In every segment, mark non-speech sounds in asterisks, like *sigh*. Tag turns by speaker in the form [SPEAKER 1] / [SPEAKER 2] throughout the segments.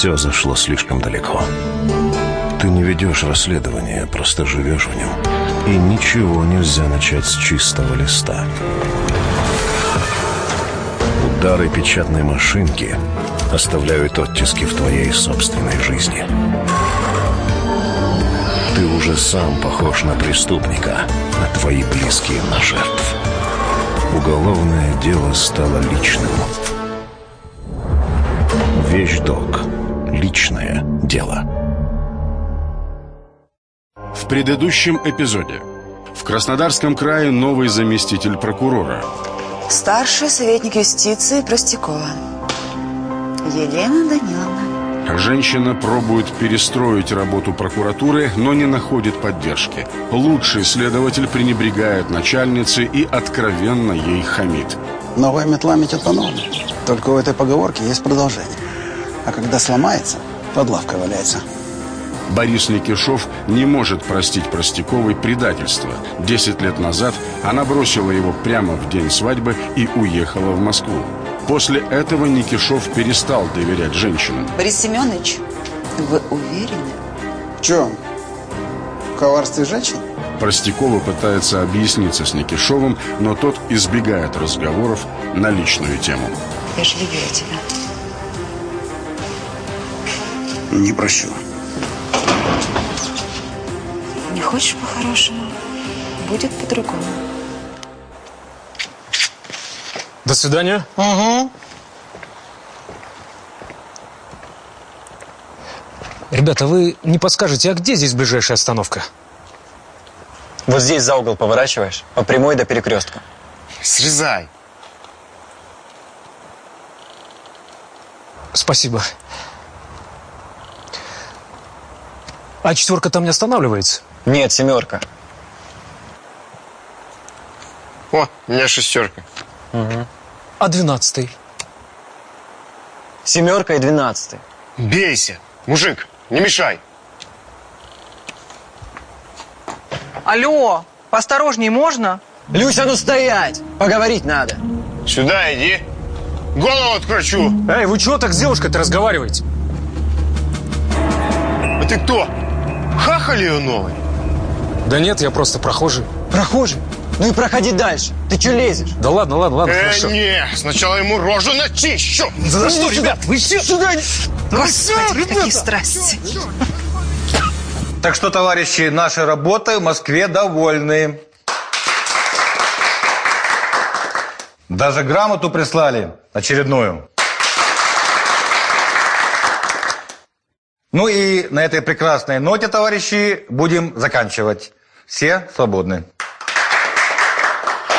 [SPEAKER 1] Все зашло слишком далеко. Ты не ведешь расследование, просто живешь в нем. И ничего нельзя начать с чистого листа. Удары печатной машинки оставляют оттиски в твоей собственной жизни. Ты уже сам похож на преступника, а твои близкие на жертв. Уголовное дело стало личным. Вещдок. Личное дело.
[SPEAKER 2] В предыдущем эпизоде. В Краснодарском крае новый заместитель прокурора.
[SPEAKER 3] Старший советник юстиции Простякова. Елена Даниловна.
[SPEAKER 2] Женщина пробует перестроить работу прокуратуры, но не находит поддержки. Лучший следователь пренебрегает начальницей и откровенно ей хамит.
[SPEAKER 4] Новая метла метет по-новому. Только у этой поговорки есть продолжение. А когда сломается, под лавкой валяется.
[SPEAKER 2] Борис Никишов не может простить Простяковой предательство. Десять лет назад она бросила его прямо в день свадьбы и уехала в Москву. После этого Никишов перестал доверять женщинам.
[SPEAKER 3] Борис Семенович, вы уверены?
[SPEAKER 4] В чем? В коварстве женщин?
[SPEAKER 2] Простякова пытается объясниться с Никишовым, но тот избегает разговоров на личную тему.
[SPEAKER 3] Я же любила тебя.
[SPEAKER 4] Не прощу.
[SPEAKER 3] Не хочешь по-хорошему? Будет по-другому.
[SPEAKER 5] До свидания.
[SPEAKER 6] Угу.
[SPEAKER 5] Ребята, вы не подскажете, а где здесь ближайшая остановка?
[SPEAKER 6] Вот здесь за угол поворачиваешь, по прямой до перекрестка.
[SPEAKER 7] Срезай.
[SPEAKER 5] Спасибо. А четверка там не останавливается?
[SPEAKER 6] Нет, семерка.
[SPEAKER 7] О, у меня шестерка.
[SPEAKER 5] А двенадцатый?
[SPEAKER 6] Семерка и двенадцатый.
[SPEAKER 7] Бейся. Мужик, не мешай.
[SPEAKER 8] Алло, поосторожней можно?
[SPEAKER 6] Люся, ну стоять! Поговорить надо.
[SPEAKER 7] Сюда иди. Голову откручу.
[SPEAKER 5] Эй, вы чего так с девушкой-то разговариваете?
[SPEAKER 7] А ты кто? Хахали ее новый?
[SPEAKER 5] Да нет, я просто прохожий.
[SPEAKER 6] Прохожий? Ну и проходи дальше. Ты что лезешь?
[SPEAKER 5] Да ладно, ладно, ладно,
[SPEAKER 7] Э,
[SPEAKER 5] хорошо.
[SPEAKER 7] не, сначала ему рожу начищу.
[SPEAKER 5] За что, ребят? Вы все...
[SPEAKER 6] Сюда!
[SPEAKER 3] Господи, какие страсти.
[SPEAKER 9] Так что, товарищи, нашей работой в Москве довольны. Даже грамоту прислали очередную. Ну и на этой прекрасной ноте, товарищи, будем заканчивать. Все свободны.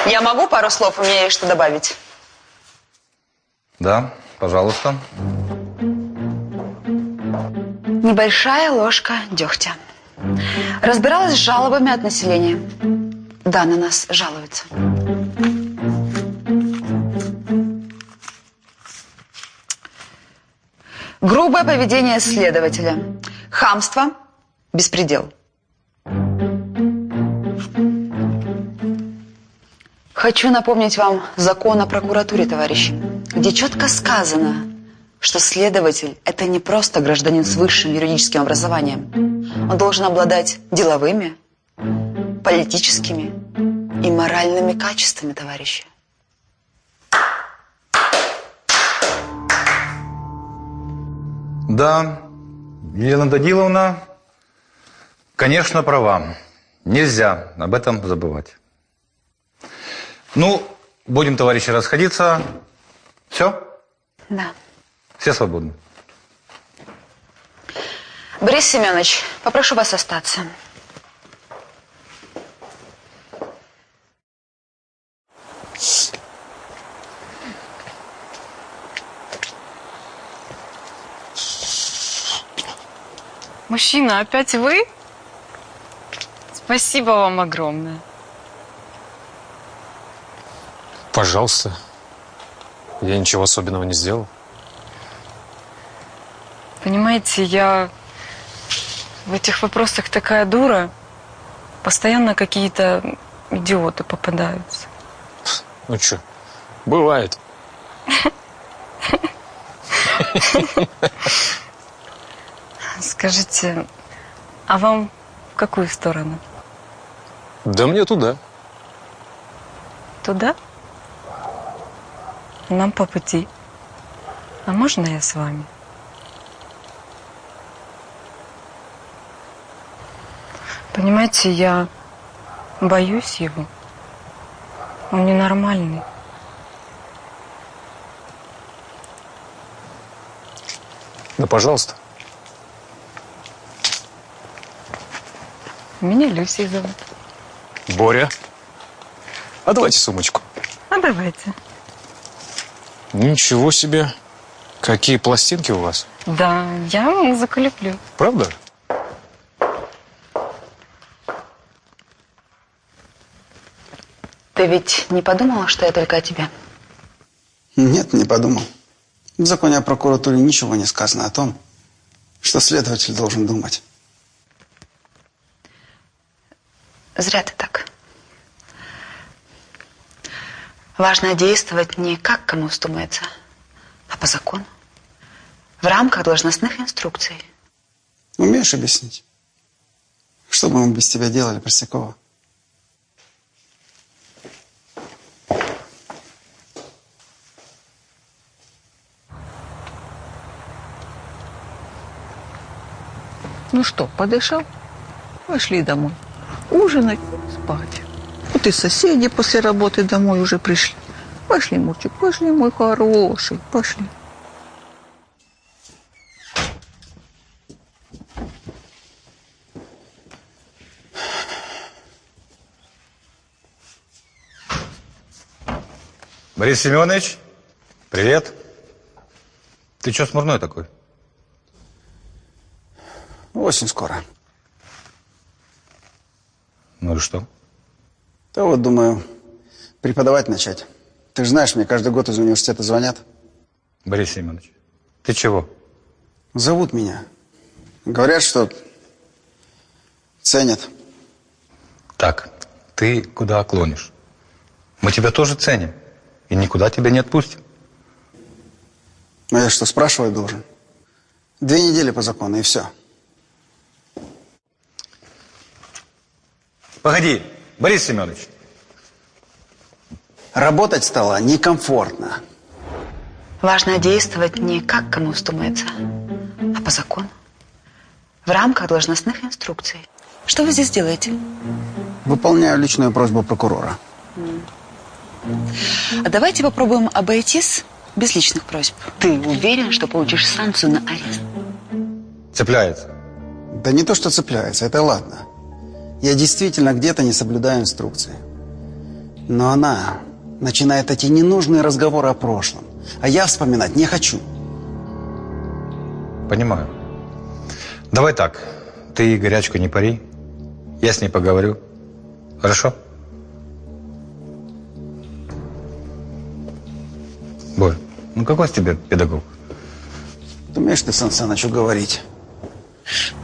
[SPEAKER 3] Я могу пару слов, у меня есть что добавить.
[SPEAKER 9] Да, пожалуйста.
[SPEAKER 3] Небольшая ложка дегтя. Разбиралась с жалобами от населения. Да, на нас жалуются. Грубое поведение следователя. Хамство. Беспредел. Хочу напомнить вам закон о прокуратуре, товарищи, где четко сказано, что следователь – это не просто гражданин с высшим юридическим образованием. Он должен обладать деловыми, политическими и моральными качествами, товарищи.
[SPEAKER 9] Да, Елена Даниловна, конечно, права. Нельзя об этом забывать. Ну, будем, товарищи, расходиться. Все?
[SPEAKER 3] Да.
[SPEAKER 9] Все свободны.
[SPEAKER 3] Борис Семенович, попрошу вас остаться.
[SPEAKER 10] Мужчина, опять вы? Спасибо вам огромное.
[SPEAKER 5] Пожалуйста. Я ничего особенного не сделал.
[SPEAKER 10] Понимаете, я в этих вопросах такая дура. Постоянно какие-то идиоты попадаются.
[SPEAKER 5] Ну что, бывает. *laughs*
[SPEAKER 10] Скажите, а вам в какую сторону?
[SPEAKER 5] Да мне туда.
[SPEAKER 10] Туда? Нам по пути. А можно я с вами? Понимаете, я боюсь его. Он ненормальный.
[SPEAKER 5] Да, пожалуйста.
[SPEAKER 10] Меня Люсей зовут.
[SPEAKER 5] Боря. А давайте сумочку.
[SPEAKER 10] А давайте.
[SPEAKER 5] Ничего себе. Какие пластинки у вас.
[SPEAKER 10] Да, я музыку люблю.
[SPEAKER 5] Правда?
[SPEAKER 3] Ты ведь не подумала, что я только о тебе?
[SPEAKER 4] Нет, не подумал. В законе о прокуратуре ничего не сказано о том, что следователь должен думать.
[SPEAKER 3] Зря ты так. Важно действовать не как кому вздумается, а по закону. В рамках должностных инструкций.
[SPEAKER 4] Умеешь объяснить? Что бы мы без тебя делали, Простякова?
[SPEAKER 8] Ну что, подышал? Пошли домой. Ужинать, спать. Вот и соседи после работы домой уже пришли. Пошли, Мурчик, пошли, мой хороший, пошли.
[SPEAKER 9] Борис Семенович, привет. Ты что смурной такой?
[SPEAKER 4] Очень скоро.
[SPEAKER 9] Что?
[SPEAKER 4] Да вот, думаю, преподавать начать. Ты же знаешь, мне каждый год из университета звонят.
[SPEAKER 9] Борис Семенович, ты чего?
[SPEAKER 4] Зовут меня. Говорят, что ценят.
[SPEAKER 9] Так, ты куда клонишь? Мы тебя тоже ценим. И никуда тебя не отпустим.
[SPEAKER 4] Но я что, спрашивать должен? Две недели по закону, и все.
[SPEAKER 9] Погоди, Борис Семенович.
[SPEAKER 4] Работать стало некомфортно.
[SPEAKER 3] Важно действовать не как кому вздумается, а по закону. В рамках должностных инструкций. Что вы здесь делаете?
[SPEAKER 4] Выполняю личную просьбу прокурора.
[SPEAKER 3] А давайте попробуем обойтись без личных просьб. Ты уверен, что получишь санкцию на арест?
[SPEAKER 9] Цепляется.
[SPEAKER 4] Да не то, что цепляется, это ладно. Я действительно где-то не соблюдаю инструкции. Но она начинает эти ненужные разговоры о прошлом. А я вспоминать не хочу.
[SPEAKER 9] Понимаю. Давай так. Ты горячку не пари. Я с ней поговорю. Хорошо? Борь, ну какой с тебя педагог?
[SPEAKER 4] Думаешь ты, Сан Саныч, говорить?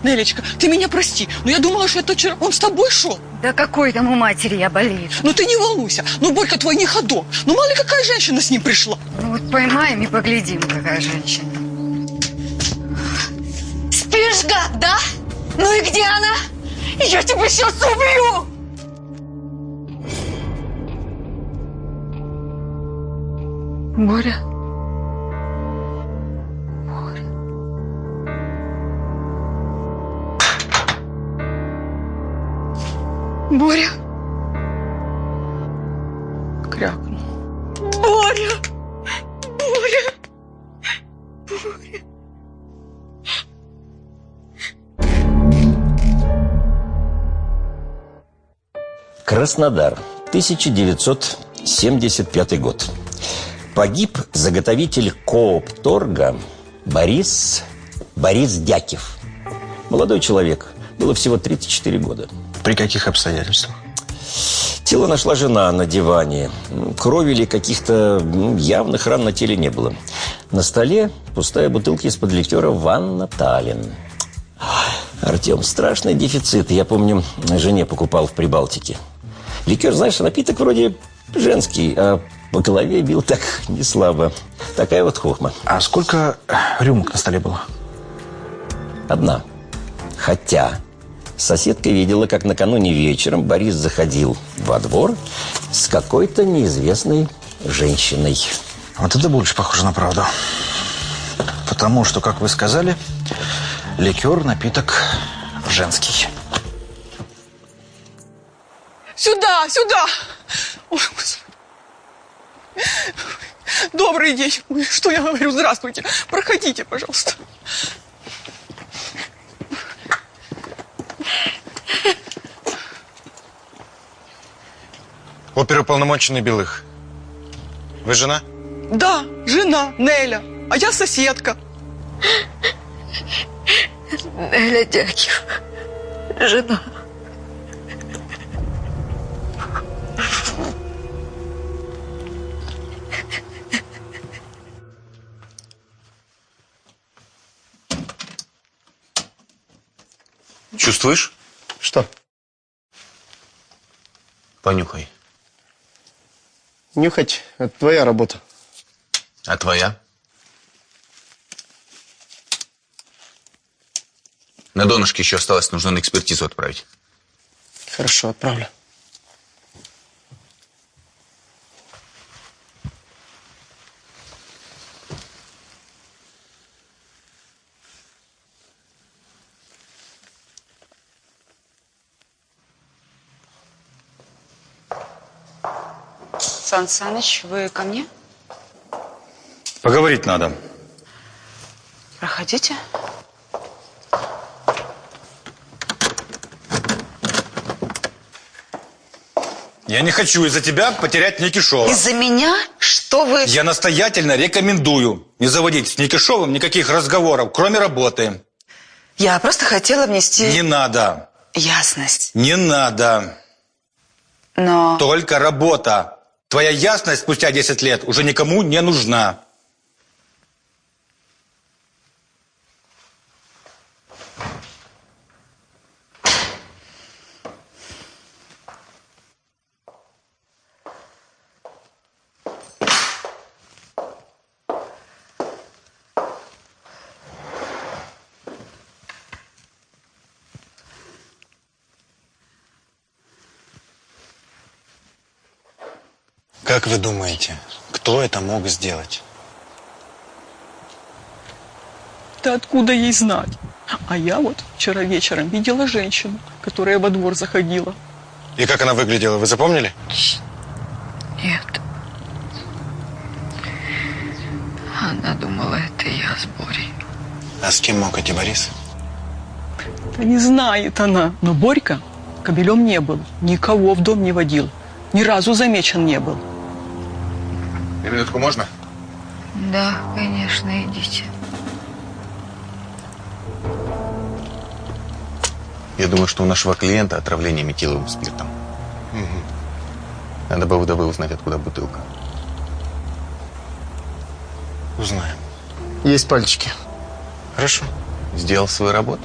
[SPEAKER 8] Нелечка, ты меня прости, но я думала, что это вчера он с тобой шел.
[SPEAKER 10] Да какой там у матери я болею?
[SPEAKER 8] Ну ты не волнуйся, ну Борька твой не ходок. Ну мало ли какая женщина с ним пришла.
[SPEAKER 10] Ну вот поймаем и поглядим, какая женщина.
[SPEAKER 11] Спишь, гад, да? Ну и где она? Я тебя сейчас убью!
[SPEAKER 8] Боря. Боря. Крякнул.
[SPEAKER 11] Боря! Боря! Боря!
[SPEAKER 12] Краснодар, 1975 год. Погиб заготовитель Коопторга Борис, Борис Дякив. Молодой человек, было всего 34 года.
[SPEAKER 13] При каких обстоятельствах?
[SPEAKER 12] Тело нашла жена на диване. Крови или каких-то явных ран на теле не было. На столе пустая бутылка из-под ликера «Ванна Таллин». Артем, страшный дефицит. Я помню, жене покупал в Прибалтике. Ликер, знаешь, напиток вроде женский, а по голове бил так не слабо. Такая вот хохма.
[SPEAKER 13] А сколько рюмок на столе было?
[SPEAKER 12] Одна. Хотя соседка видела, как накануне вечером Борис заходил во двор с какой-то неизвестной женщиной.
[SPEAKER 4] Вот это больше похоже на правду. Потому что, как вы сказали, ликер – напиток женский.
[SPEAKER 8] Сюда, сюда! Ой, Господи. Добрый день. Ой, что я говорю? Здравствуйте. Проходите, пожалуйста.
[SPEAKER 13] Оперуполномоченный Белых. Вы жена?
[SPEAKER 8] Да, жена Неля, а я соседка.
[SPEAKER 11] Неля Дяків. Жена.
[SPEAKER 13] Чувствуешь?
[SPEAKER 7] Что?
[SPEAKER 13] Понюхай.
[SPEAKER 7] Нюхать – это твоя работа.
[SPEAKER 13] А твоя? На донышке еще осталось, нужно на экспертизу отправить.
[SPEAKER 7] Хорошо, отправлю.
[SPEAKER 3] Сан Саныч, вы ко мне?
[SPEAKER 9] Поговорить надо.
[SPEAKER 3] Проходите.
[SPEAKER 9] Я не хочу из-за тебя потерять Никишова.
[SPEAKER 3] Из-за меня? Что вы...
[SPEAKER 9] Я настоятельно рекомендую не заводить с Никишовым никаких разговоров, кроме работы.
[SPEAKER 3] Я просто хотела внести
[SPEAKER 9] Не надо.
[SPEAKER 3] ясность.
[SPEAKER 9] Не надо.
[SPEAKER 3] Но...
[SPEAKER 9] Только работа. Твоя ясность спустя 10 лет уже никому не нужна.
[SPEAKER 14] Как вы думаете, кто это мог сделать?
[SPEAKER 8] Да откуда ей знать? А я вот вчера вечером видела женщину, которая во двор заходила.
[SPEAKER 14] И как она выглядела, вы запомнили?
[SPEAKER 11] Нет. Она думала, это я с Борей.
[SPEAKER 14] А с кем мог идти Борис?
[SPEAKER 8] Да не знает она. Но Борька кобелем не был, никого в дом не водил, ни разу замечен не был.
[SPEAKER 13] На минутку можно?
[SPEAKER 11] Да, конечно, идите.
[SPEAKER 13] Я думаю, что у нашего клиента отравление метиловым спиртом. Надо бы вдовы узнать, откуда бутылка.
[SPEAKER 14] Узнаем.
[SPEAKER 7] Есть пальчики.
[SPEAKER 14] Хорошо.
[SPEAKER 13] Сделал свою работу.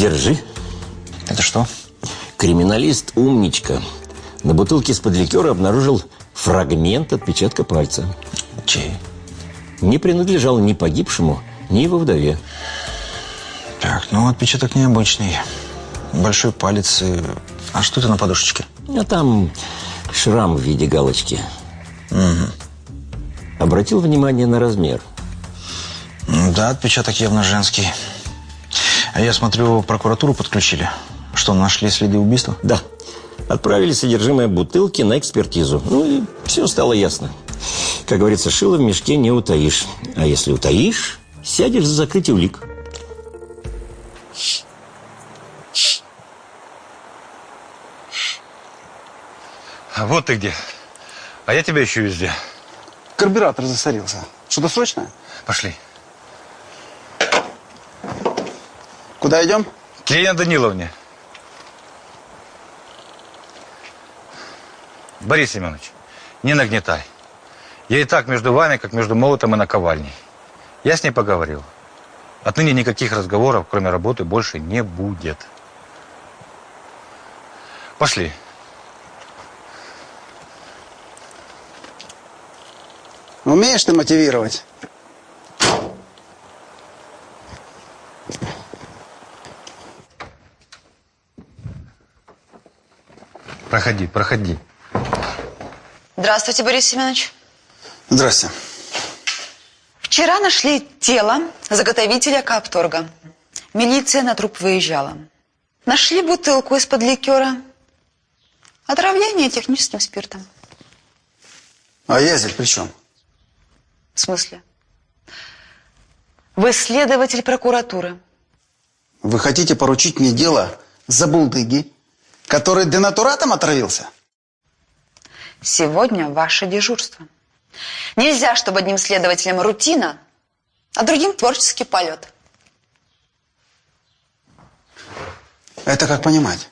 [SPEAKER 12] Держи.
[SPEAKER 4] Это что?
[SPEAKER 12] Криминалист умничка. На бутылке из-под ликера обнаружил фрагмент отпечатка пальца.
[SPEAKER 4] Чей?
[SPEAKER 12] Не принадлежал ни погибшему, ни его вдове.
[SPEAKER 4] Так, ну отпечаток необычный. Большой палец. и- А что это на подушечке?
[SPEAKER 12] А там шрам в виде галочки. Обратил внимание на размер.
[SPEAKER 4] Да, отпечаток явно женский. А я смотрю, прокуратуру подключили. Что, нашли следы убийства?
[SPEAKER 12] Да. Отправили содержимое бутылки на экспертизу. Ну и все стало ясно. Как говорится, шило в мешке не утаишь. А если утаишь, сядешь за закрытие улик.
[SPEAKER 9] А вот ты где. А я тебя ищу везде.
[SPEAKER 4] Карбюратор засорился. Что-то срочное?
[SPEAKER 9] Пошли.
[SPEAKER 4] Куда идем?
[SPEAKER 9] К Елене Даниловне. Борис Семенович, не нагнетай. Я и так между вами, как между молотом и наковальней. Я с ней поговорил. Отныне никаких разговоров, кроме работы, больше не будет. Пошли.
[SPEAKER 4] Умеешь ты мотивировать?
[SPEAKER 9] Проходи, проходи.
[SPEAKER 3] Здравствуйте, Борис Семенович.
[SPEAKER 4] Здрасте.
[SPEAKER 3] Вчера нашли тело заготовителя Капторга. Милиция на труп выезжала. Нашли бутылку из-под ликера. Отравление техническим спиртом.
[SPEAKER 4] А Язель при чем?
[SPEAKER 3] В смысле? Вы следователь прокуратуры.
[SPEAKER 4] Вы хотите поручить мне дело за булдыги, который денатуратом отравился?
[SPEAKER 3] Сегодня ваше дежурство. Нельзя, чтобы одним следователем рутина, а другим творческий полет.
[SPEAKER 4] Это как понимать?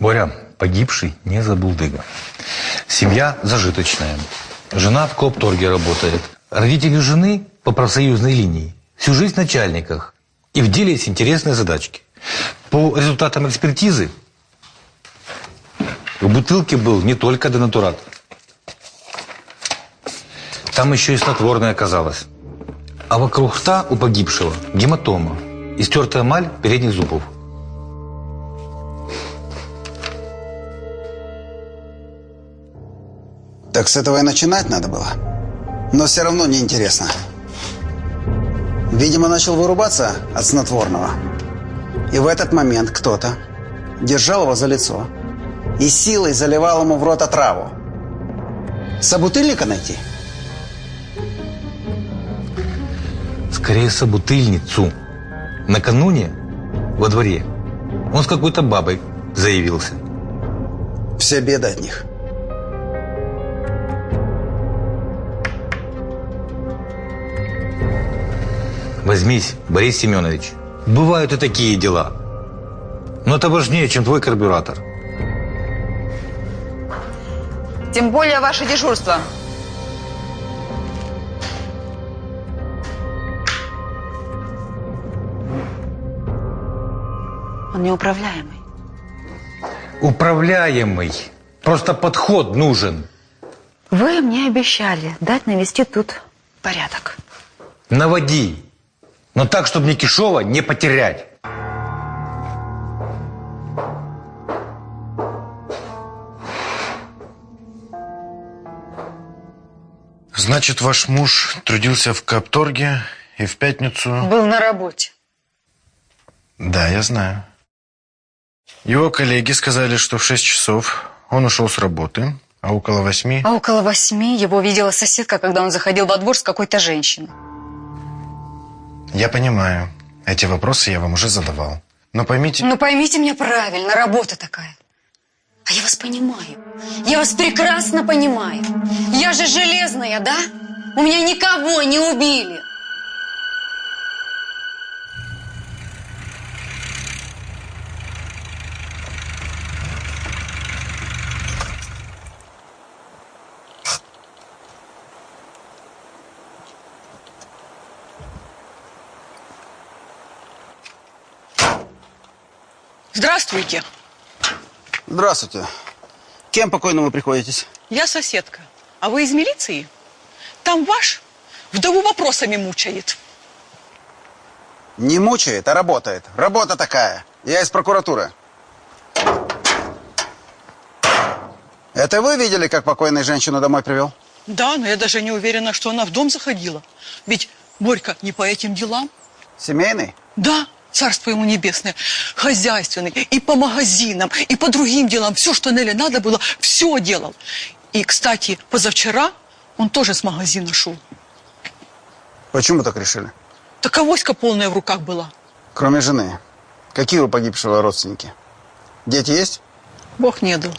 [SPEAKER 9] Боря, погибший не забулдыга. Семья зажиточная. Жена в коопторге работает. Родители жены по профсоюзной линии. Всю жизнь в начальниках. И в деле есть интересные задачки. По результатам экспертизы в бутылке был не только денатурат. Там еще и снотворное оказалось. А вокруг рта у погибшего гематома и стертая маль передних зубов.
[SPEAKER 4] Так с этого и начинать надо было. Но все равно неинтересно. Видимо, начал вырубаться от снотворного. И в этот момент кто-то держал его за лицо и силой заливал ему в рот отраву. Собутыльника найти?
[SPEAKER 9] Скорее собутыльницу. Накануне во дворе он с какой-то бабой заявился.
[SPEAKER 4] Все беды от них.
[SPEAKER 9] Возьмись, Борис Семенович. Бывают и такие дела. Но это важнее, чем твой карбюратор.
[SPEAKER 3] Тем более ваше дежурство. Он неуправляемый.
[SPEAKER 9] Управляемый. Просто подход нужен.
[SPEAKER 3] Вы мне обещали дать навести тут порядок.
[SPEAKER 9] Наводи. Но так, чтобы Никишова не потерять.
[SPEAKER 14] Значит, ваш муж трудился в Капторге и в пятницу...
[SPEAKER 3] Был на работе.
[SPEAKER 14] Да, я знаю. Его коллеги сказали, что в 6 часов он ушел с работы, а около восьми...
[SPEAKER 11] А около восьми его видела соседка, когда он заходил во двор с какой-то женщиной.
[SPEAKER 14] Я понимаю. Эти вопросы я вам уже задавал. Но поймите...
[SPEAKER 11] Ну поймите меня правильно, работа такая. А я вас понимаю. Я вас прекрасно понимаю. Я же железная, да? У меня никого не убили.
[SPEAKER 8] Здравствуйте.
[SPEAKER 4] Здравствуйте. Кем покойному приходитесь?
[SPEAKER 8] Я соседка. А вы из милиции? Там ваш вдову вопросами мучает.
[SPEAKER 4] Не мучает, а работает. Работа такая. Я из прокуратуры. Это вы видели, как покойный женщину домой привел?
[SPEAKER 8] Да, но я даже не уверена, что она в дом заходила. Ведь Борька не по этим делам.
[SPEAKER 4] Семейный?
[SPEAKER 8] Да, царство ему небесное. Хозяйственный. И по магазинам, и по другим делам. Все, что Нелли надо было, все делал. И, кстати, позавчера он тоже с магазина шел.
[SPEAKER 4] Почему так решили?
[SPEAKER 8] Так авоська полная в руках была.
[SPEAKER 4] Кроме жены. Какие у погибшего родственники? Дети есть?
[SPEAKER 8] Бог не дал.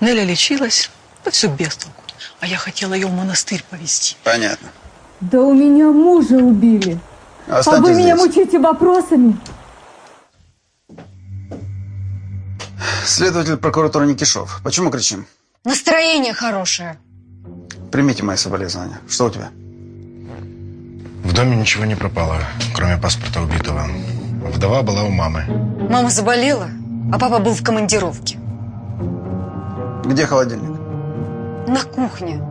[SPEAKER 8] Неля лечилась, да все без толку. А я хотела ее в монастырь повезти.
[SPEAKER 4] Понятно.
[SPEAKER 15] Да у меня мужа убили. А
[SPEAKER 4] Останьтесь
[SPEAKER 15] вы меня
[SPEAKER 4] здесь.
[SPEAKER 15] мучите вопросами?
[SPEAKER 4] Следователь прокуратуры Никишов. Почему кричим?
[SPEAKER 11] Настроение хорошее.
[SPEAKER 4] Примите мои соболезнования. Что у тебя?
[SPEAKER 14] В доме ничего не пропало, кроме паспорта убитого. Вдова была у мамы.
[SPEAKER 11] Мама заболела, а папа был в командировке.
[SPEAKER 4] Где холодильник?
[SPEAKER 11] На кухне.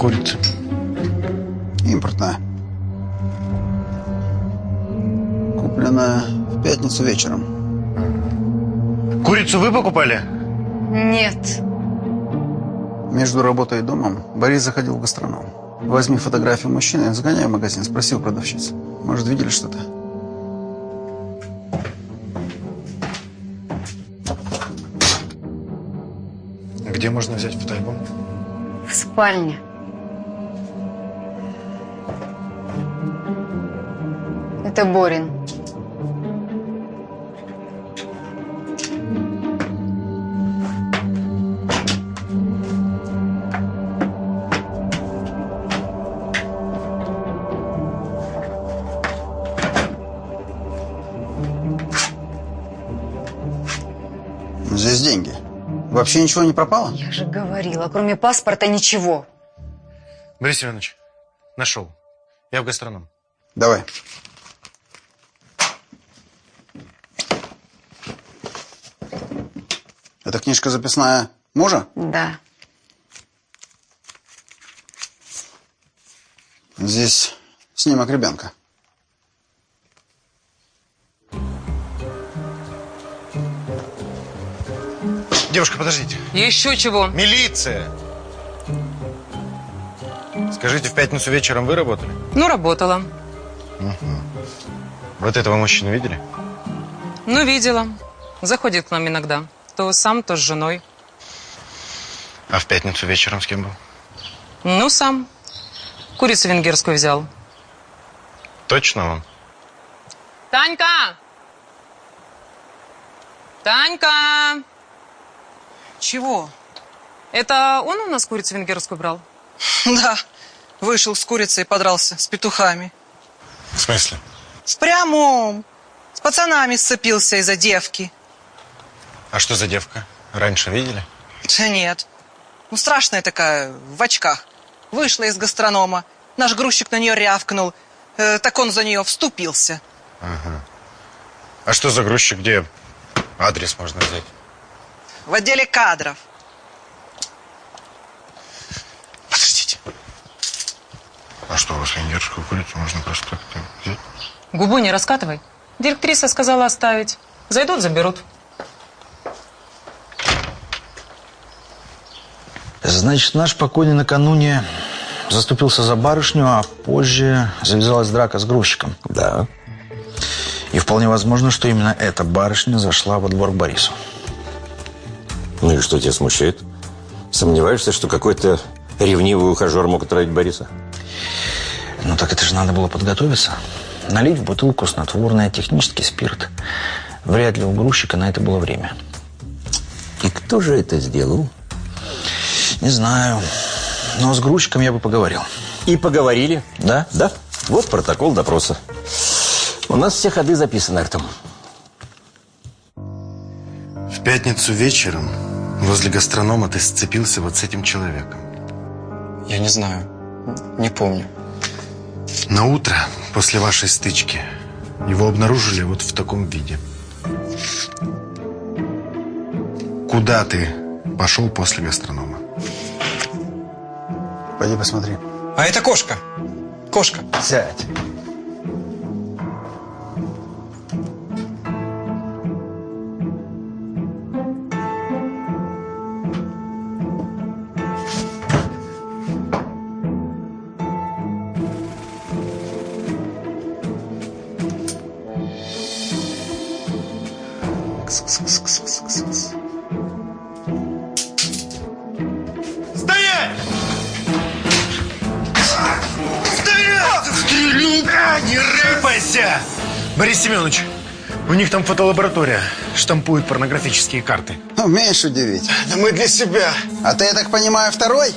[SPEAKER 14] Курица.
[SPEAKER 4] Импортная. Куплена в пятницу вечером.
[SPEAKER 14] Курицу вы покупали?
[SPEAKER 10] Нет.
[SPEAKER 4] Между работой и домом Борис заходил в гастроном. Возьми фотографию мужчины, загоняй в магазин, спроси у продавщицы. Может, видели что-то?
[SPEAKER 14] Где можно взять фотоальбом?
[SPEAKER 10] В спальне. Это Борин.
[SPEAKER 4] Здесь деньги. Вообще ничего не пропало?
[SPEAKER 10] Я же говорила, кроме паспорта ничего.
[SPEAKER 14] Борис Иванович, нашел. Я в гастроном.
[SPEAKER 4] Давай. Это книжка записная мужа?
[SPEAKER 10] Да.
[SPEAKER 4] Здесь снимок ребенка.
[SPEAKER 14] Девушка, подождите.
[SPEAKER 16] Еще чего?
[SPEAKER 14] Милиция! Скажите, в пятницу вечером вы работали?
[SPEAKER 16] Ну, работала.
[SPEAKER 14] Вот этого мужчину видели?
[SPEAKER 16] Ну, видела. Заходит к нам иногда. То сам, то с женой.
[SPEAKER 14] А в пятницу вечером с кем был?
[SPEAKER 16] Ну, сам. Курицу венгерскую взял.
[SPEAKER 14] Точно он?
[SPEAKER 16] Танька! Танька!
[SPEAKER 17] Чего?
[SPEAKER 16] Это он у нас курицу венгерскую брал? *laughs*
[SPEAKER 17] Да. Вышел с курицей и подрался с петухами.
[SPEAKER 14] В смысле?
[SPEAKER 17] В прямом. С пацанами сцепился из-за девки.
[SPEAKER 14] А что за девка? Раньше видели?
[SPEAKER 17] Да нет. Ну, страшная такая, в очках. Вышла из гастронома. Наш грузчик на нее рявкнул. Э, так он за нее вступился.
[SPEAKER 14] Ага. А что за грузчик? Где адрес можно взять?
[SPEAKER 17] В отделе кадров.
[SPEAKER 14] Подождите. А что, у вас венгерскую курицу можно просто так взять?
[SPEAKER 16] Губу не раскатывай. Директриса сказала оставить. Зайдут, заберут.
[SPEAKER 18] Значит, наш покойный накануне заступился за барышню, а позже завязалась драка с грузчиком.
[SPEAKER 12] Да.
[SPEAKER 18] И вполне возможно, что именно эта барышня зашла во двор к Борису.
[SPEAKER 12] Ну и что тебя смущает? Сомневаешься, что какой-то ревнивый ухажер мог отравить Бориса?
[SPEAKER 18] Ну так это же надо было подготовиться. Налить в бутылку снотворное, технический спирт. Вряд ли у грузчика на это было время.
[SPEAKER 12] И кто же это сделал?
[SPEAKER 18] Не знаю. Но с грузчиком я бы поговорил.
[SPEAKER 12] И поговорили?
[SPEAKER 18] Да?
[SPEAKER 12] Да. Вот протокол допроса. У нас все ходы записаны, Артем.
[SPEAKER 14] В пятницу вечером возле гастронома ты сцепился вот с этим человеком.
[SPEAKER 6] Я не знаю. Не помню.
[SPEAKER 14] На утро после вашей стычки его обнаружили вот в таком виде. Куда ты пошел после гастронома?
[SPEAKER 4] Пойди посмотри.
[SPEAKER 6] А это кошка. Кошка.
[SPEAKER 18] Сядь.
[SPEAKER 14] Там фотолаборатория. Штампуют порнографические карты.
[SPEAKER 4] Умеешь удивить.
[SPEAKER 14] Да мы для себя.
[SPEAKER 4] А ты, я так понимаю, второй?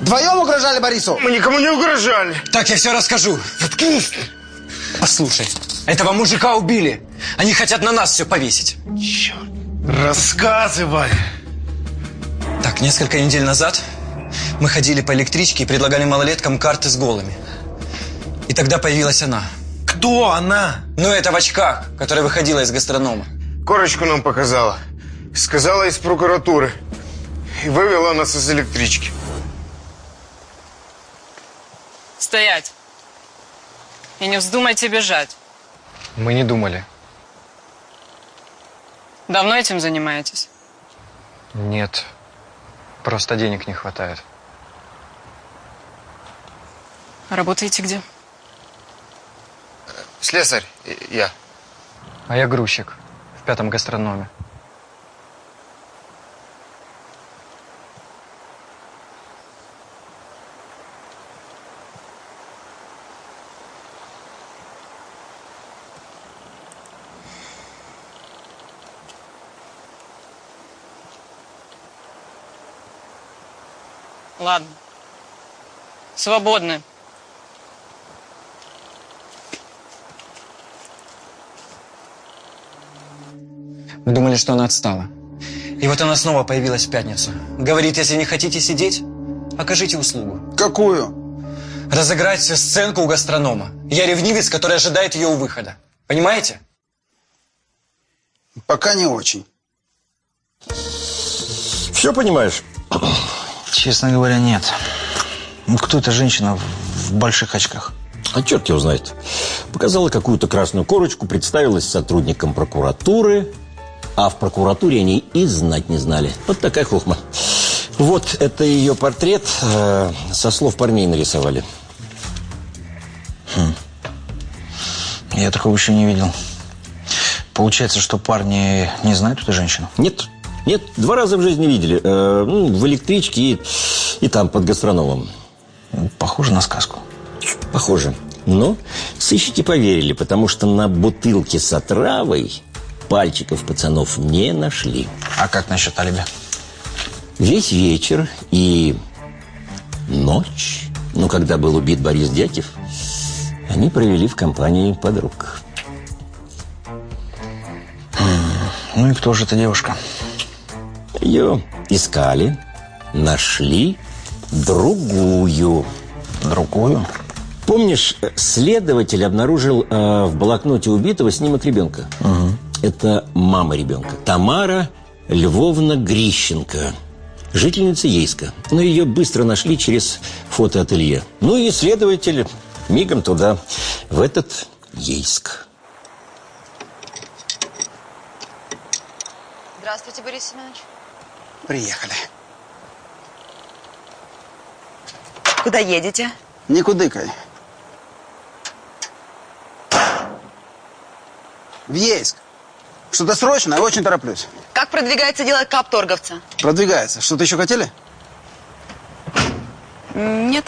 [SPEAKER 4] Вдвоем угрожали Борису?
[SPEAKER 14] Мы никому не угрожали.
[SPEAKER 6] Так, я все расскажу.
[SPEAKER 14] Заткнись.
[SPEAKER 6] Послушай, этого мужика убили. Они хотят на нас все повесить.
[SPEAKER 14] Черт. Рассказывай.
[SPEAKER 6] Так, несколько недель назад мы ходили по электричке и предлагали малолеткам карты с голыми. И тогда появилась она.
[SPEAKER 14] Кто она?
[SPEAKER 6] Ну, это в очках, которая выходила из гастронома.
[SPEAKER 14] Корочку нам показала. Сказала из прокуратуры. И вывела нас из электрички.
[SPEAKER 19] Стоять. И не вздумайте бежать.
[SPEAKER 6] Мы не думали.
[SPEAKER 19] Давно этим занимаетесь?
[SPEAKER 6] Нет. Просто денег не хватает.
[SPEAKER 19] Работаете где?
[SPEAKER 14] Слесарь, я.
[SPEAKER 6] А я грузчик в пятом гастрономе.
[SPEAKER 19] Ладно. Свободны.
[SPEAKER 6] Думали, что она отстала. И вот она снова появилась в пятницу. Говорит, если не хотите сидеть, окажите услугу.
[SPEAKER 4] Какую?
[SPEAKER 6] Разыграть сценку у гастронома. Я ревнивец, который ожидает ее у выхода. Понимаете?
[SPEAKER 4] Пока не очень.
[SPEAKER 12] Все понимаешь?
[SPEAKER 9] Честно говоря, нет. Ну, кто эта женщина в, в больших очках?
[SPEAKER 12] А черт его знает. Показала какую-то красную корочку, представилась сотрудником прокуратуры, а в прокуратуре они и знать не знали. Вот такая хохма. Вот это ее портрет э, со слов парней нарисовали.
[SPEAKER 9] Хм. Я такого еще не видел. Получается, что парни не знают эту женщину?
[SPEAKER 12] Нет, нет, два раза в жизни видели. Э, ну, в электричке и, и там, под гастрономом.
[SPEAKER 9] Похоже на сказку.
[SPEAKER 12] Похоже. Но сыщики поверили, потому что на бутылке с отравой пальчиков пацанов не нашли.
[SPEAKER 9] А как насчет алиби?
[SPEAKER 12] Весь вечер и ночь, ну, когда был убит Борис Дякив, они провели в компании подруг.
[SPEAKER 9] Ну и кто же эта девушка?
[SPEAKER 12] Ее искали, нашли другую.
[SPEAKER 9] Другую?
[SPEAKER 12] Помнишь, э, следователь обнаружил э, в блокноте убитого снимок ребенка? Это мама ребенка. Тамара Львовна Грищенко. Жительница Ейска. Но ее быстро нашли через фотоателье. Ну и следователь мигом туда, в этот Ейск.
[SPEAKER 3] Здравствуйте, Борис Семенович.
[SPEAKER 4] Приехали.
[SPEAKER 3] Куда едете?
[SPEAKER 4] Никудыкай. В Ейск. Что-то срочное, очень тороплюсь.
[SPEAKER 3] Как продвигается дело капторговца?
[SPEAKER 4] Продвигается. Что-то еще хотели?
[SPEAKER 3] Нет.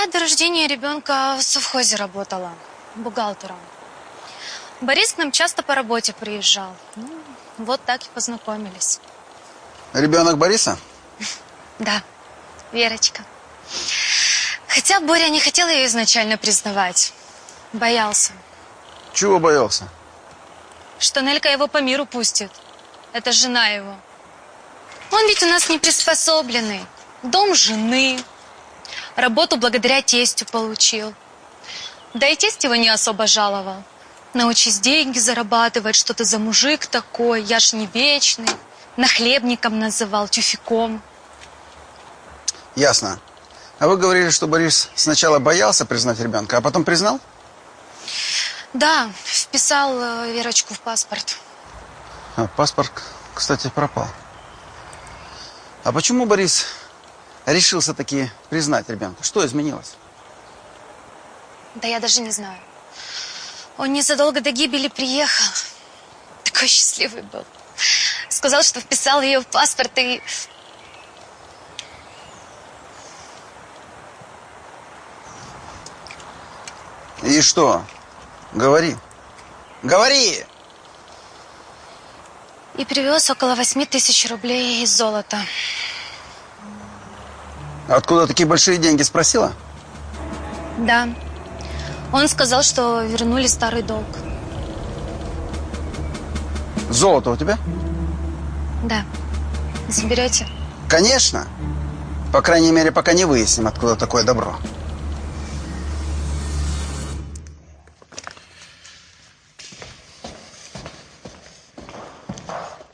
[SPEAKER 11] Я до рождения ребенка в совхозе работала, бухгалтером. Борис к нам часто по работе приезжал. Ну, вот так и познакомились.
[SPEAKER 4] Ребенок Бориса? *laughs*
[SPEAKER 11] Да, Верочка. Хотя Боря не хотел ее изначально признавать. Боялся,
[SPEAKER 4] Чего боялся?
[SPEAKER 11] что Нелька его по миру пустит. Это жена его. Он ведь у нас не приспособленный. Дом жены. Работу благодаря тестю получил. Да и тесть его не особо жаловал. Научись деньги зарабатывать, что ты за мужик такой, я ж не вечный. Нахлебником называл, тюфяком.
[SPEAKER 4] Ясно. А вы говорили, что Борис сначала боялся признать ребенка, а потом признал?
[SPEAKER 11] Да, вписал э, Верочку в паспорт.
[SPEAKER 4] А, паспорт, кстати, пропал. А почему Борис решился таки признать ребенка? Что изменилось?
[SPEAKER 11] Да я даже не знаю. Он незадолго до гибели приехал. Такой счастливый был. Сказал, что вписал ее в паспорт и...
[SPEAKER 4] И что? Говори. Говори!
[SPEAKER 11] И привез около восьми тысяч рублей из золота.
[SPEAKER 4] Откуда такие большие деньги, спросила?
[SPEAKER 11] Да. Он сказал, что вернули старый долг.
[SPEAKER 4] Золото у тебя?
[SPEAKER 11] Да. Заберете?
[SPEAKER 4] Конечно. По крайней мере, пока не выясним, откуда такое добро.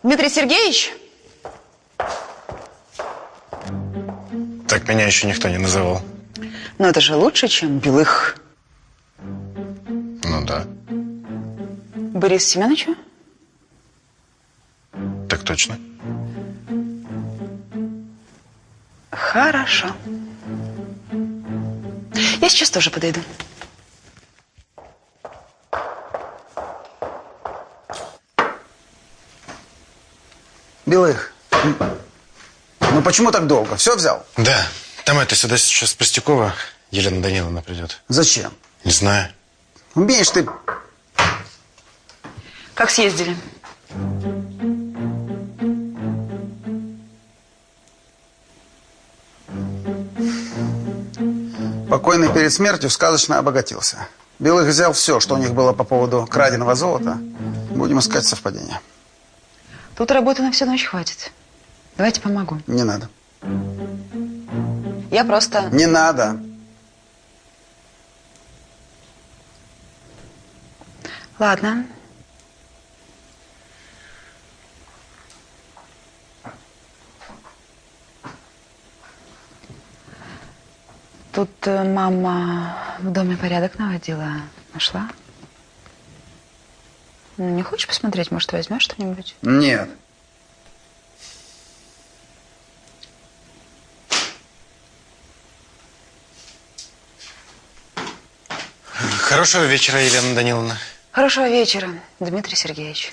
[SPEAKER 3] Дмитрий Сергеевич?
[SPEAKER 14] Так меня еще никто не называл.
[SPEAKER 3] Ну, это же лучше, чем Белых.
[SPEAKER 14] Ну да,
[SPEAKER 3] Борис Семеновича?
[SPEAKER 14] так точно.
[SPEAKER 3] Хорошо. Я сейчас тоже подойду.
[SPEAKER 4] Белых, ну почему так долго? Все взял?
[SPEAKER 14] Да, там это сюда сейчас Простякова Елена Даниловна придет.
[SPEAKER 4] Зачем?
[SPEAKER 14] Не знаю.
[SPEAKER 4] Умеешь ты...
[SPEAKER 3] Как съездили?
[SPEAKER 4] Покойный перед смертью сказочно обогатился. Белых взял все, что у них было по поводу краденого золота. Будем искать совпадения.
[SPEAKER 3] Тут работы на всю ночь хватит. Давайте помогу.
[SPEAKER 4] Не надо.
[SPEAKER 3] Я просто...
[SPEAKER 4] Не надо.
[SPEAKER 3] Ладно. Тут э, мама в доме порядок наводила. Нашла? Ну, не хочешь посмотреть? Может, возьмешь что-нибудь?
[SPEAKER 4] Нет.
[SPEAKER 14] Хорошего вечера, Елена Даниловна.
[SPEAKER 3] Хорошего вечера, Дмитрий Сергеевич.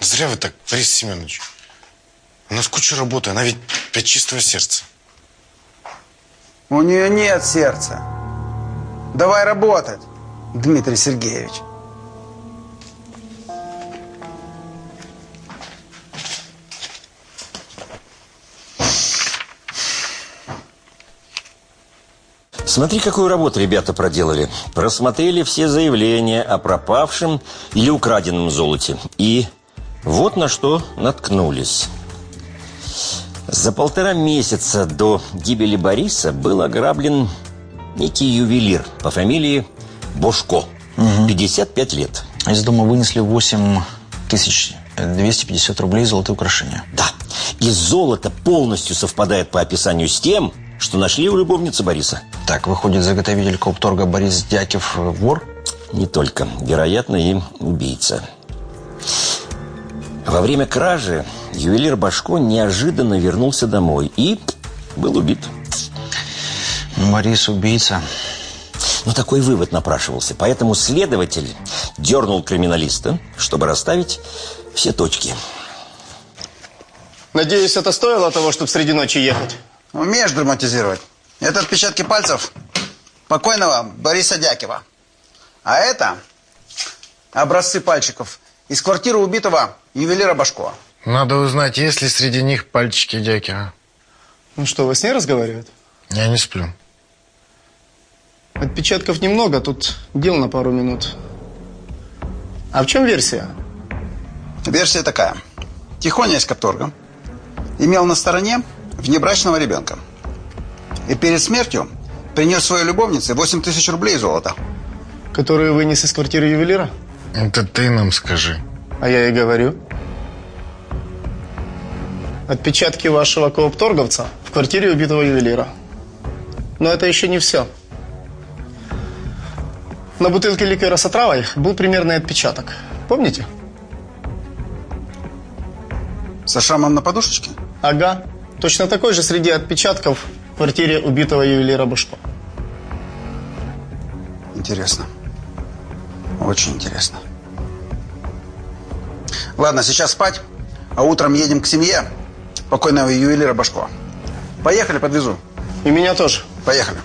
[SPEAKER 14] Зря вы так, Борис Семенович. У нас куча работы, она ведь от чистого сердца.
[SPEAKER 4] У нее нет сердца. Давай работать, Дмитрий Сергеевич.
[SPEAKER 12] Смотри, какую работу ребята проделали. Просмотрели все заявления о пропавшем или украденном золоте. И вот на что наткнулись. За полтора месяца до гибели Бориса был ограблен некий ювелир по фамилии Бошко. 55 лет.
[SPEAKER 6] Из дома вынесли 8 тысяч 250 рублей золотые украшения.
[SPEAKER 12] Да. И золото полностью совпадает по описанию с тем, что нашли у любовницы Бориса.
[SPEAKER 6] Так, выходит, заготовитель коопторга Борис Дякев э, вор?
[SPEAKER 12] Не только. Вероятно, и убийца. Во время кражи ювелир Башко неожиданно вернулся домой и был убит.
[SPEAKER 6] Борис убийца.
[SPEAKER 12] Ну, такой вывод напрашивался. Поэтому следователь дернул криминалиста, чтобы расставить все точки.
[SPEAKER 7] Надеюсь, это стоило того, чтобы среди ночи ехать?
[SPEAKER 4] Умеешь драматизировать? Это отпечатки пальцев покойного Бориса Дякива. А это образцы пальчиков из квартиры убитого ювелира Башко.
[SPEAKER 14] Надо узнать, есть ли среди них пальчики Дякина.
[SPEAKER 7] Ну что, во сне разговаривают?
[SPEAKER 14] Я не сплю.
[SPEAKER 7] Отпечатков немного, тут дел на пару минут. А в чем версия?
[SPEAKER 4] Версия такая. Тихоня из Капторга имел на стороне внебрачного ребенка. И перед смертью принес своей любовнице 8 тысяч рублей золота.
[SPEAKER 7] Которую вынес из квартиры ювелира?
[SPEAKER 14] Это ты нам скажи.
[SPEAKER 7] А я и говорю. Отпечатки вашего коопторговца в квартире убитого ювелира. Но это еще не все. На бутылке ликера с отравой был примерный отпечаток. Помните?
[SPEAKER 4] Со шрамом на подушечке?
[SPEAKER 7] Ага. Точно такой же среди отпечатков в квартире убитого ювелира Бушко.
[SPEAKER 4] Интересно. Очень интересно. Ладно, сейчас спать, а утром едем к семье покойного ювелира Башко. Поехали, подвезу.
[SPEAKER 7] И меня тоже.
[SPEAKER 4] Поехали.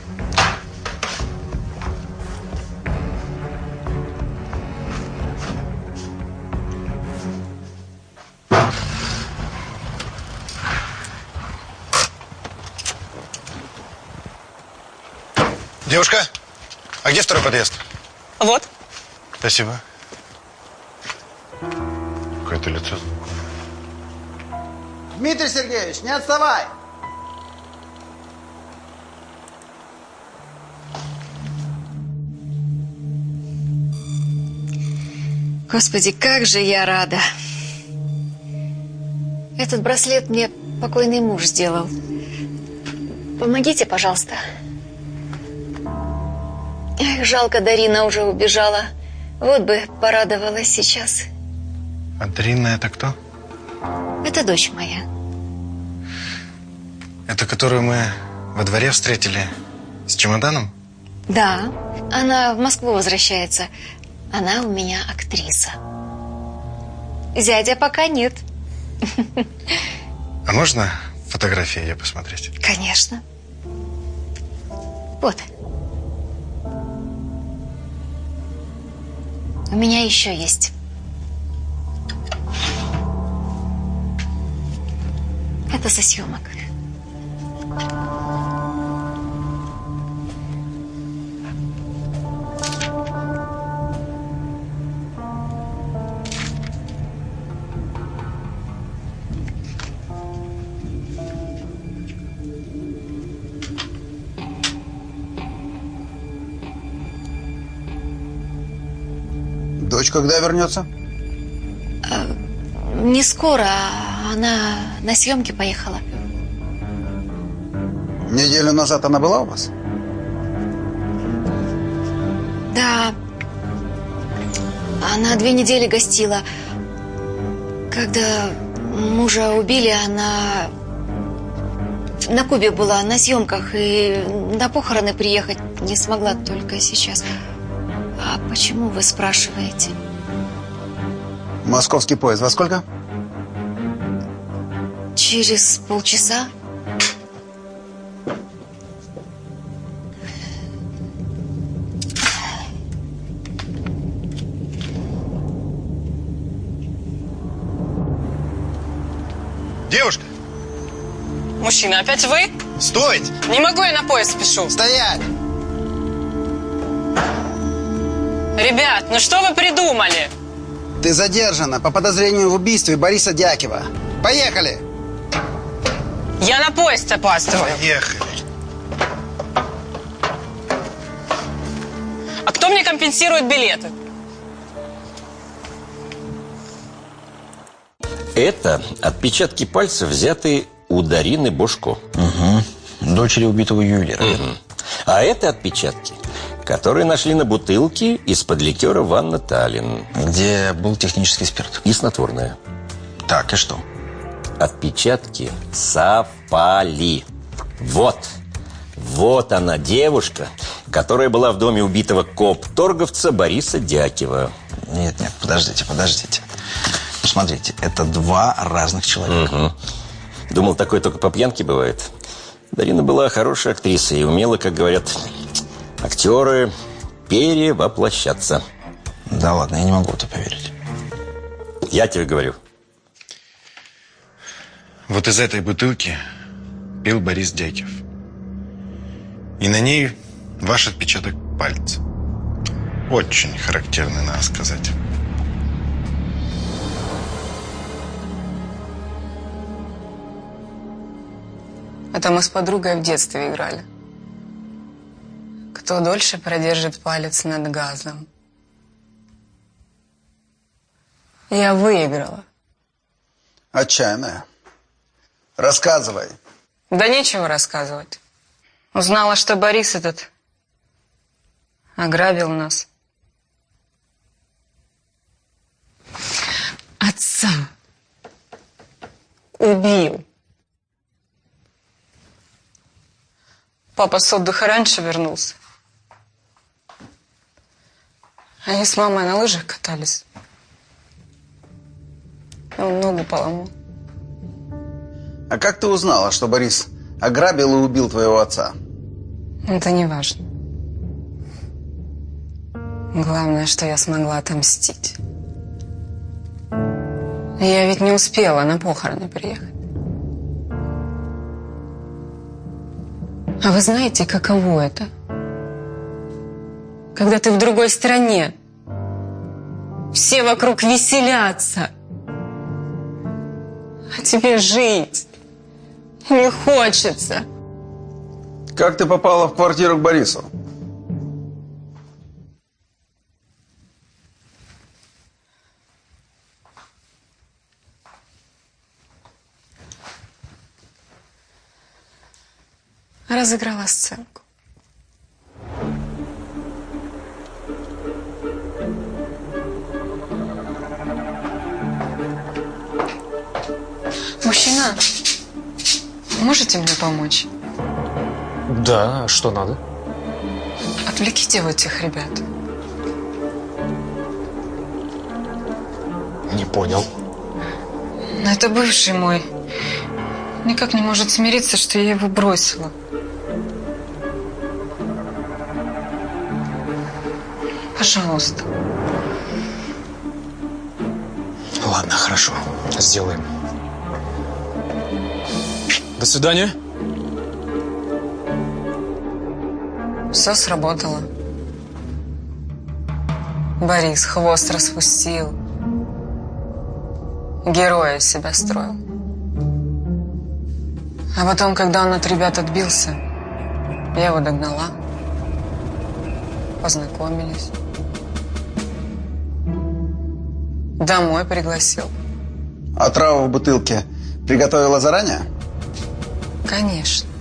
[SPEAKER 14] Девушка, а где второй подъезд?
[SPEAKER 10] Вот.
[SPEAKER 14] Спасибо. Какое-то лицо.
[SPEAKER 4] Дмитрий Сергеевич, не отставай!
[SPEAKER 20] Господи, как же я рада. Этот браслет мне покойный муж сделал. Помогите, пожалуйста. Эх, жалко, Дарина уже убежала. Вот бы порадовалась сейчас.
[SPEAKER 14] А Дарина это кто?
[SPEAKER 20] Это дочь моя.
[SPEAKER 14] Это которую мы во дворе встретили с чемоданом?
[SPEAKER 20] Да, она в Москву возвращается. Она у меня актриса. Зятя пока нет.
[SPEAKER 14] А можно фотографии ее посмотреть?
[SPEAKER 20] Конечно. Вот. У меня еще есть. Это со съемок.
[SPEAKER 4] Когда вернется?
[SPEAKER 20] Не скоро, она на съемки поехала.
[SPEAKER 4] Неделю назад она была у вас?
[SPEAKER 20] Да. Она две недели гостила. Когда мужа убили, она на Кубе была, на съемках, и на похороны приехать не смогла только сейчас. А почему вы спрашиваете?
[SPEAKER 4] Московский поезд во сколько?
[SPEAKER 20] Через полчаса?
[SPEAKER 14] Девушка,
[SPEAKER 10] Мужчина, опять вы?
[SPEAKER 14] стойте!
[SPEAKER 10] Не могу, я на поезд спешу.
[SPEAKER 4] Стоять!
[SPEAKER 10] Ребят, ну что вы придумали?
[SPEAKER 4] Ты задержана по подозрению в убийстве Бориса Дякива. Поехали!
[SPEAKER 10] Я на поезд опаздываю.
[SPEAKER 14] Поехали.
[SPEAKER 10] А кто мне компенсирует билеты?
[SPEAKER 12] Это отпечатки пальцев, взятые у Дарины Бошко.
[SPEAKER 18] Угу. Дочери убитого ювелира.
[SPEAKER 12] Мгм. А это отпечатки, которые нашли на бутылке из-под ликера Ванна Таллин.
[SPEAKER 18] Где был технический спирт.
[SPEAKER 12] И снотворное.
[SPEAKER 18] Так, и что?
[SPEAKER 12] Отпечатки совпали. Вот. Вот она, девушка, которая была в доме убитого коп-торговца Бориса Дякива.
[SPEAKER 18] Нет, нет, подождите, подождите. Посмотрите, это два разных человека.
[SPEAKER 12] Мгм. Думал, такое только по пьянке бывает. Дарина была хорошей актрисой и умела, как говорят, актеры перевоплощаться.
[SPEAKER 18] Да ладно, я не могу в это поверить.
[SPEAKER 12] Я тебе говорю.
[SPEAKER 14] Вот из этой бутылки пил Борис Дякив. И на ней ваш отпечаток пальца. Очень характерный, надо сказать.
[SPEAKER 10] Это мы с подругой в детстве играли. Кто дольше продержит палец над газом? Я выиграла.
[SPEAKER 4] Отчаянная. Рассказывай.
[SPEAKER 10] Да нечего рассказывать. Узнала, что Борис этот ограбил нас. Отца убил. Папа с отдыха раньше вернулся. Они с мамой на лыжах катались. Он ногу поломал.
[SPEAKER 4] А как ты узнала, что Борис ограбил и убил твоего отца?
[SPEAKER 10] Это не важно. Главное, что я смогла отомстить. Я ведь не успела на похороны приехать. А вы знаете, каково это? Когда ты в другой стране. Все вокруг веселятся. А тебе жить не хочется.
[SPEAKER 4] Как ты попала в квартиру к Борису?
[SPEAKER 10] Разыграла сценку. Мужчина, можете мне помочь?
[SPEAKER 5] Да, что надо?
[SPEAKER 10] Отвлеките вот этих ребят.
[SPEAKER 5] Не понял.
[SPEAKER 10] Но это бывший мой. Никак не может смириться, что я его бросила. Пожалуйста.
[SPEAKER 5] Ладно, хорошо. Сделаем. До свидания.
[SPEAKER 10] Все сработало. Борис хвост распустил. Героя из себя строил. А потом, когда он от ребят отбился, я его догнала. Познакомились. Домой пригласил.
[SPEAKER 4] А траву в бутылке приготовила заранее?
[SPEAKER 10] Конечно.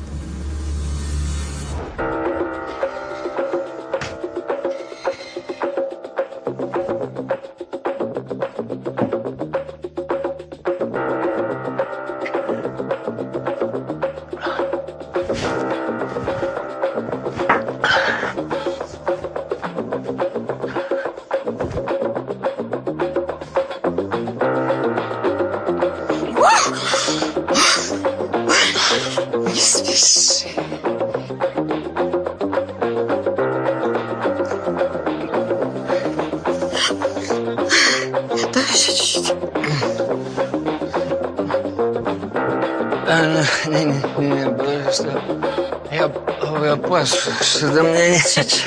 [SPEAKER 21] Что до меня нет.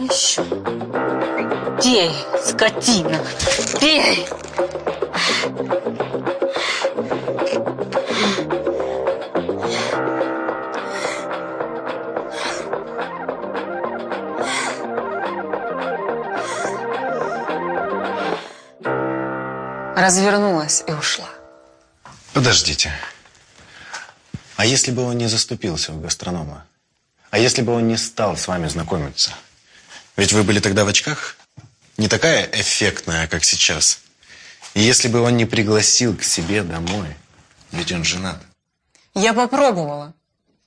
[SPEAKER 10] Еще. Пей, скотина, пей. Развернулась и ушла.
[SPEAKER 14] Подождите. А если бы он не заступился в гастронома? А если бы он не стал с вами знакомиться? Ведь вы были тогда в очках? Не такая эффектная, как сейчас. И если бы он не пригласил к себе домой, ведь он женат.
[SPEAKER 10] Я попробовала.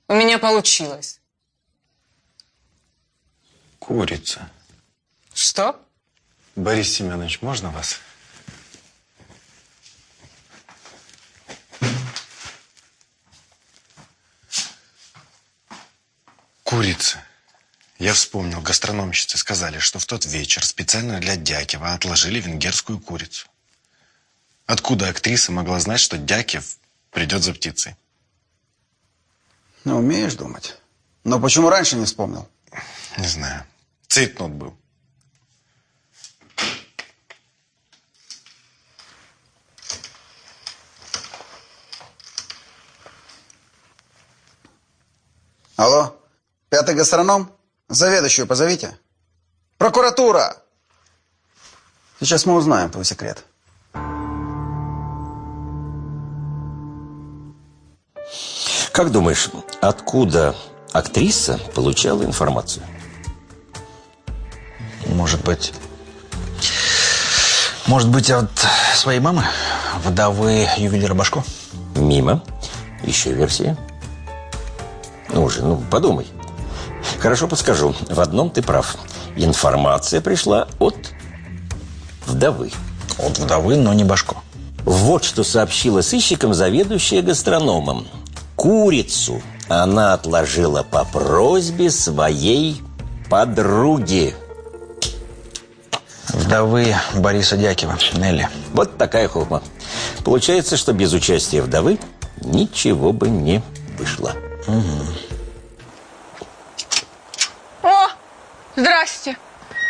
[SPEAKER 10] У меня получилось.
[SPEAKER 14] Курица.
[SPEAKER 10] Что?
[SPEAKER 14] Борис Семенович, можно вас? Курица. Я вспомнил, гастрономщицы сказали, что в тот вечер специально для Дякева отложили венгерскую курицу. Откуда актриса могла знать, что Дякев придет за птицей?
[SPEAKER 4] Ну, умеешь думать. Но почему раньше не вспомнил?
[SPEAKER 14] Не знаю. Цейтнот был.
[SPEAKER 4] Алло, пятый гастроном? Заведующую позовите. Прокуратура! Сейчас мы узнаем твой секрет.
[SPEAKER 12] Как думаешь, откуда актриса получала информацию?
[SPEAKER 18] Может быть... Может быть, от своей мамы? Вдовы ювелира Башко?
[SPEAKER 12] Мимо. Еще версия. Ну уже, ну подумай. Хорошо подскажу. В одном ты прав. Информация пришла от вдовы.
[SPEAKER 18] От вдовы, но не Башко.
[SPEAKER 12] Вот что сообщила сыщикам заведующая гастрономом. Курицу она отложила по просьбе своей подруги.
[SPEAKER 18] Вдовы Бориса Дякива, Нелли.
[SPEAKER 12] Вот такая хохма. Получается, что без участия вдовы ничего бы не вышло.
[SPEAKER 18] Угу.
[SPEAKER 8] О, здрасте.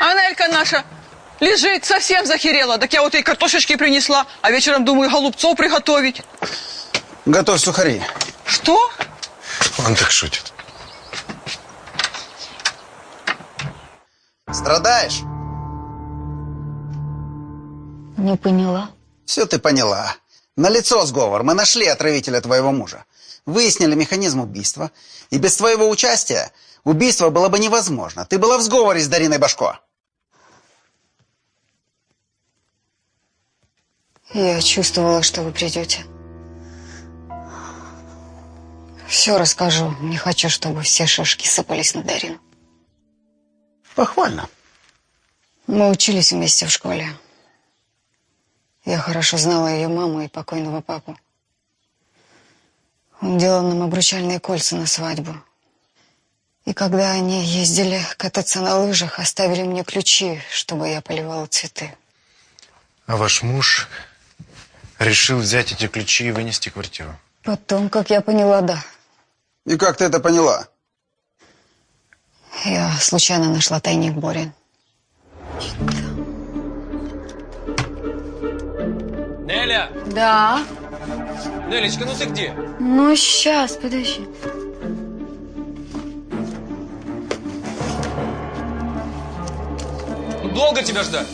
[SPEAKER 8] А Нелька наша лежит, совсем захерела. Так я вот ей картошечки принесла, а вечером думаю голубцов приготовить.
[SPEAKER 4] Готовь сухари.
[SPEAKER 8] Что?
[SPEAKER 14] Он так шутит.
[SPEAKER 4] Страдаешь?
[SPEAKER 22] Не поняла.
[SPEAKER 4] Все ты поняла. На лицо сговор. Мы нашли отравителя твоего мужа. Выяснили механизм убийства. И без твоего участия убийство было бы невозможно. Ты была в сговоре с Дариной Башко.
[SPEAKER 10] Я чувствовала, что вы придете. Все расскажу. Не хочу, чтобы все шашки сыпались на Дарину.
[SPEAKER 4] Похвально.
[SPEAKER 10] Мы учились вместе в школе. Я хорошо знала ее маму и покойного папу. Он делал нам обручальные кольца на свадьбу. И когда они ездили кататься на лыжах, оставили мне ключи, чтобы я поливала цветы.
[SPEAKER 14] А ваш муж решил взять эти ключи и вынести квартиру?
[SPEAKER 10] Потом, как я поняла, да.
[SPEAKER 4] И как ты это поняла?
[SPEAKER 10] Я случайно нашла тайник Борин.
[SPEAKER 5] Неля!
[SPEAKER 10] Да.
[SPEAKER 5] Нелечка, ну ты где?
[SPEAKER 10] Ну, сейчас, подожди.
[SPEAKER 5] Долго тебя ждать?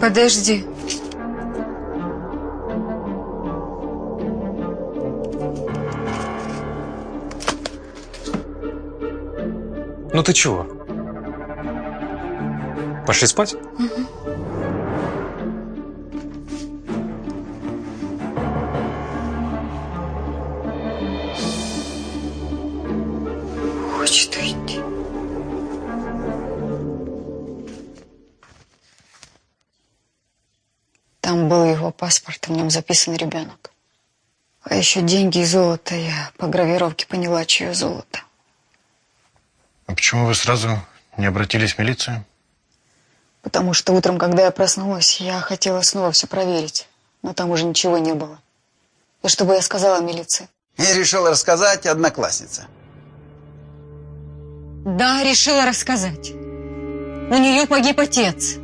[SPEAKER 10] Подожди.
[SPEAKER 5] Ну ты чего? Пошли спать?
[SPEAKER 10] Хочет нем записан ребенок. А еще деньги и золото. Я по гравировке поняла, чье золото.
[SPEAKER 14] А почему вы сразу не обратились в милицию?
[SPEAKER 10] Потому что утром, когда я проснулась, я хотела снова все проверить. Но там уже ничего не было. И что бы я сказала милиции?
[SPEAKER 4] И решил рассказать однокласснице.
[SPEAKER 22] Да, решила рассказать. У нее погиб отец.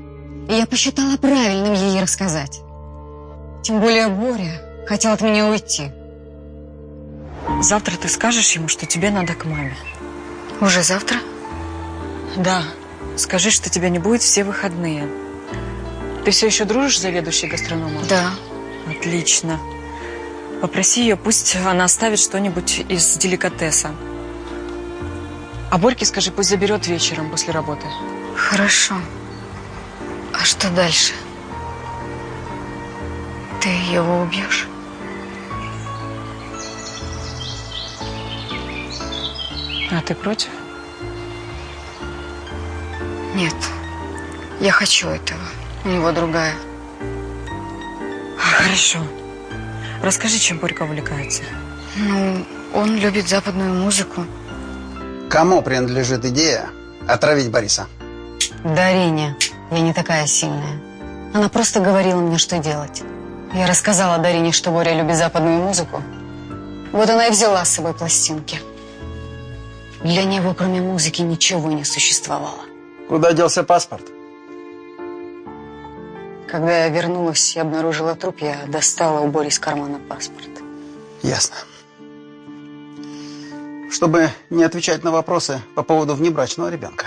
[SPEAKER 22] И я посчитала правильным ей рассказать. Тем более Боря хотел от меня уйти.
[SPEAKER 19] Завтра ты скажешь ему, что тебе надо к маме.
[SPEAKER 10] Уже завтра?
[SPEAKER 19] Да. Скажи, что тебя не будет все выходные. Ты все еще дружишь с заведующей гастрономом?
[SPEAKER 10] Да.
[SPEAKER 19] Отлично. Попроси ее, пусть она оставит что-нибудь из деликатеса. А Борьке скажи, пусть заберет вечером после работы.
[SPEAKER 10] Хорошо. А что дальше? Ты его убьешь?
[SPEAKER 19] А ты против?
[SPEAKER 10] Нет. Я хочу этого. У него другая.
[SPEAKER 19] Хорошо. Расскажи, чем Борька увлекается.
[SPEAKER 10] Ну, он любит западную музыку.
[SPEAKER 4] Кому принадлежит идея отравить Бориса?
[SPEAKER 10] Дарине. Я не такая сильная. Она просто говорила мне, что делать. Я рассказала Дарине, что Боря любит западную музыку. Вот она и взяла с собой пластинки. Для него, кроме музыки, ничего не существовало.
[SPEAKER 4] Куда делся паспорт?
[SPEAKER 10] Когда я вернулась и обнаружила труп, я достала у Бори из кармана паспорт.
[SPEAKER 4] Ясно. чтобы не отвечать на вопросы по поводу внебрачного ребенка.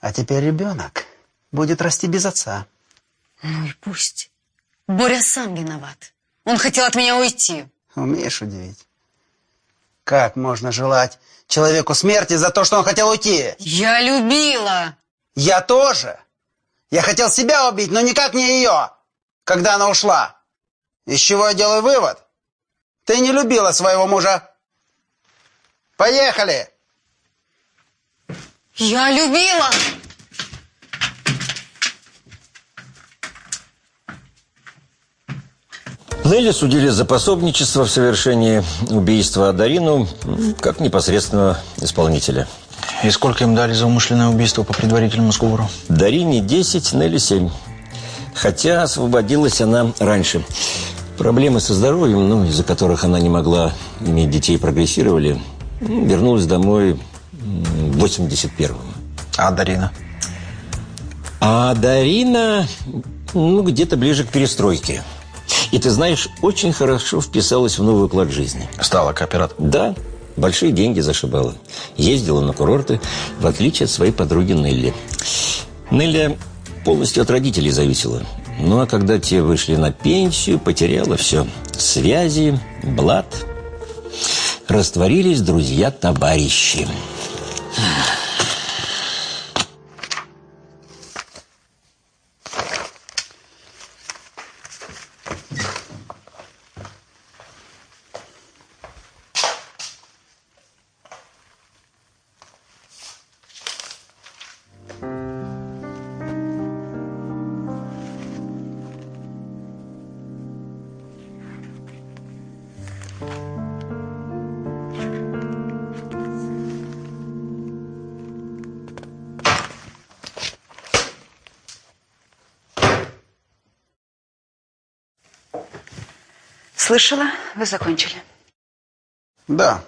[SPEAKER 4] А теперь ребенок будет расти без отца.
[SPEAKER 3] Ну и пусть. Боря сам виноват. Он хотел от меня уйти.
[SPEAKER 4] Умеешь удивить. Как можно желать человеку смерти за то, что он хотел уйти?
[SPEAKER 3] Я любила.
[SPEAKER 4] Я тоже. Я хотел себя убить, но никак не ее, когда она ушла. Из чего я делаю вывод? Ты не любила своего мужа. Поехали!
[SPEAKER 3] Я любила.
[SPEAKER 12] Нелли судили за пособничество в совершении убийства Дарину как непосредственного исполнителя.
[SPEAKER 6] И сколько им дали за умышленное убийство по предварительному сговору?
[SPEAKER 12] Дарине 10, Нелли 7. Хотя освободилась она раньше. Проблемы со здоровьем, ну, из-за которых она не могла иметь детей, прогрессировали. Вернулась домой в 81-м.
[SPEAKER 6] А Дарина?
[SPEAKER 12] А Дарина, ну, где-то ближе к перестройке. И ты знаешь, очень хорошо вписалась в новый уклад жизни.
[SPEAKER 6] Стала кооператором?
[SPEAKER 12] Да, большие деньги зашибала. Ездила на курорты, в отличие от своей подруги Нелли. Нелли полностью от родителей зависела. Ну, а когда те вышли на пенсию, потеряла все. Связи, блат. Растворились друзья-товарищи.
[SPEAKER 3] Слышала, вы закончили.
[SPEAKER 4] Да.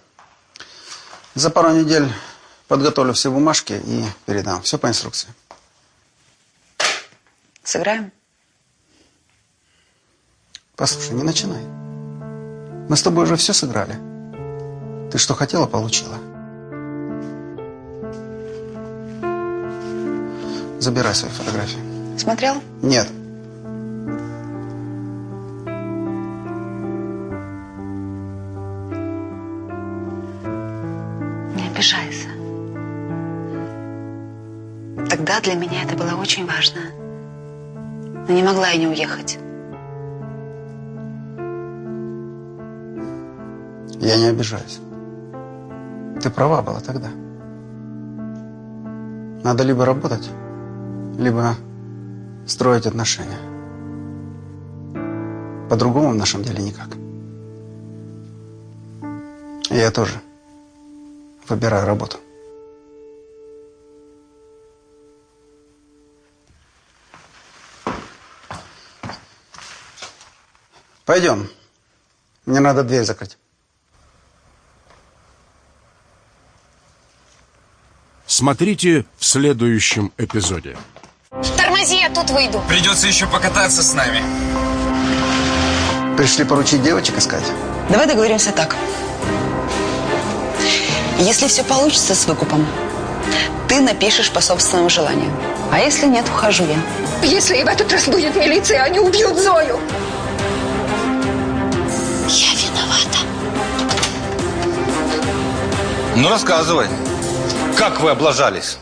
[SPEAKER 4] За пару недель подготовлю все бумажки и передам. Все по инструкции.
[SPEAKER 3] Сыграем?
[SPEAKER 4] Послушай, не начинай. Мы с тобой уже все сыграли. Ты что хотела, получила. Забирай свои фотографии.
[SPEAKER 3] Смотрел?
[SPEAKER 4] Нет.
[SPEAKER 3] Для меня это было очень важно. Но не могла я не уехать.
[SPEAKER 4] Я не обижаюсь. Ты права была тогда. Надо либо работать, либо строить отношения. По-другому в нашем деле никак. Я тоже выбираю работу. Пойдем. Мне надо дверь закрыть.
[SPEAKER 2] Смотрите в следующем эпизоде.
[SPEAKER 11] Тормози, я тут выйду.
[SPEAKER 6] Придется еще покататься с нами.
[SPEAKER 4] Пришли поручить девочек искать?
[SPEAKER 3] Давай договоримся так. Если все получится с выкупом, ты напишешь по собственному желанию. А если нет, ухожу я.
[SPEAKER 15] Если и в этот раз будет милиция, они убьют Зою.
[SPEAKER 11] Виновата.
[SPEAKER 9] Ну, рассказывай. Как вы облажались?